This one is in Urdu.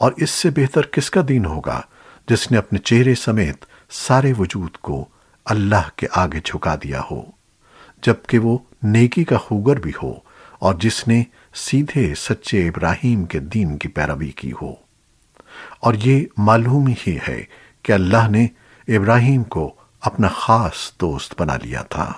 اور اس سے بہتر کس کا دین ہوگا جس نے اپنے چہرے سمیت سارے وجود کو اللہ کے آگے جھکا دیا ہو، جبکہ وہ نیکی کا خوگر بھی ہو اور جس نے سیدھے سچے ابراہیم کے دین کی پیروی کی ہو۔ اور یہ معلوم ہی ہے کہ اللہ نے ابراہیم کو اپنا خاص دوست بنا لیا تھا۔